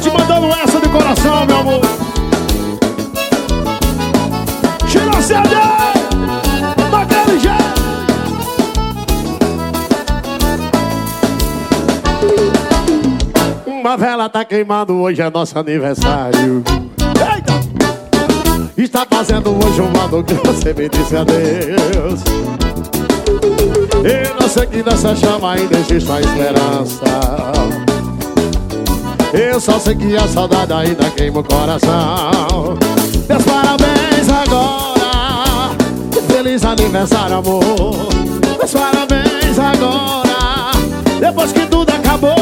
te mandando essa de coração, meu amor. Tira a CD! Daquele jeito! Uma vela tá queimando, hoje é nosso aniversário. Eita! Está fazendo hoje um ano que você me disse adeus. E não sei que nessa chama ainda existe a esperança. Eu só sei que a saudade ainda queima o coração. Meus parabéns agora. Feliz aniversário, amor. Meus parabéns agora. Depois que tudo acabou.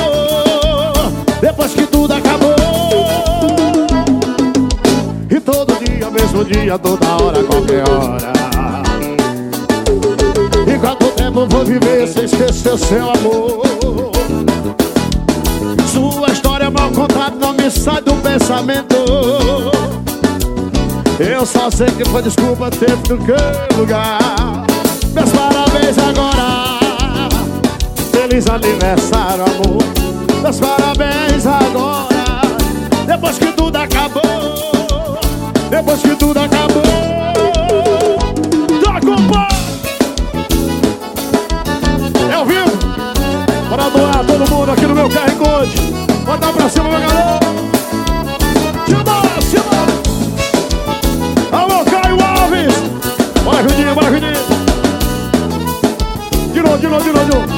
Depois que tudo acabou. E todo dia, mesmo dia, toda hora, qualquer hora. E quanto tempo vou viver sem esquecer seu amor? Sua história mal contada não me sai do pensamento. Eu só sei que foi desculpa, tempo do que lugar. Meus parabéns agora. Feliz aniversário, amor. Meus parabéns agora. Depois que tudo acabou. Depois que tudo acabou. Toca o. É ao vivo. Para doar todo mundo aqui no meu QR Code. Bota pra cima, meu galera. Chama, chama. Alô, Caio Alves. Bora, Juninho, bora, Juninho. De novo, de novo, de novo.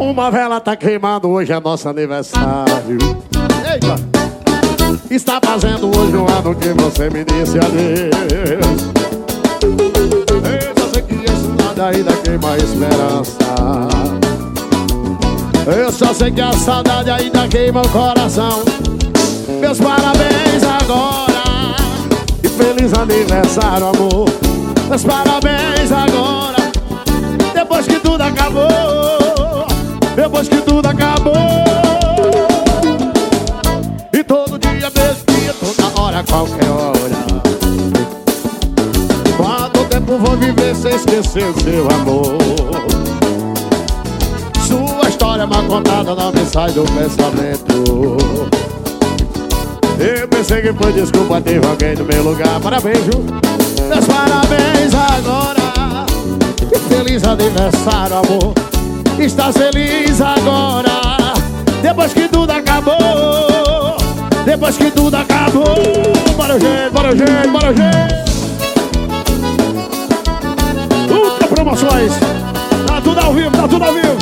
Uma vela tá queimando, hoje é nosso aniversário. Eita! Está fazendo hoje um ano que você me disse adeus. Eu só sei que esse lado ainda queima a esperança. Eu só sei que a saudade ainda queima o coração. Meus parabéns agora. E feliz aniversário, amor. Meus parabéns agora. Depois que tudo acabou. Depois que tudo acabou. E todo dia, mesmo dia, toda hora, qualquer hora. Quanto tempo vou viver sem esquecer seu amor? Contada não me sai do pensamento. Eu pensei que foi desculpa, teve alguém no meu lugar. Parabéns, Ju. Meus parabéns agora. E feliz aniversário, amor. Estás feliz agora. Depois que tudo acabou. Depois que tudo acabou. Bora, gente, bora, gente, bora, gente. Ultra promoções. Tá tudo ao vivo, tá tudo ao vivo.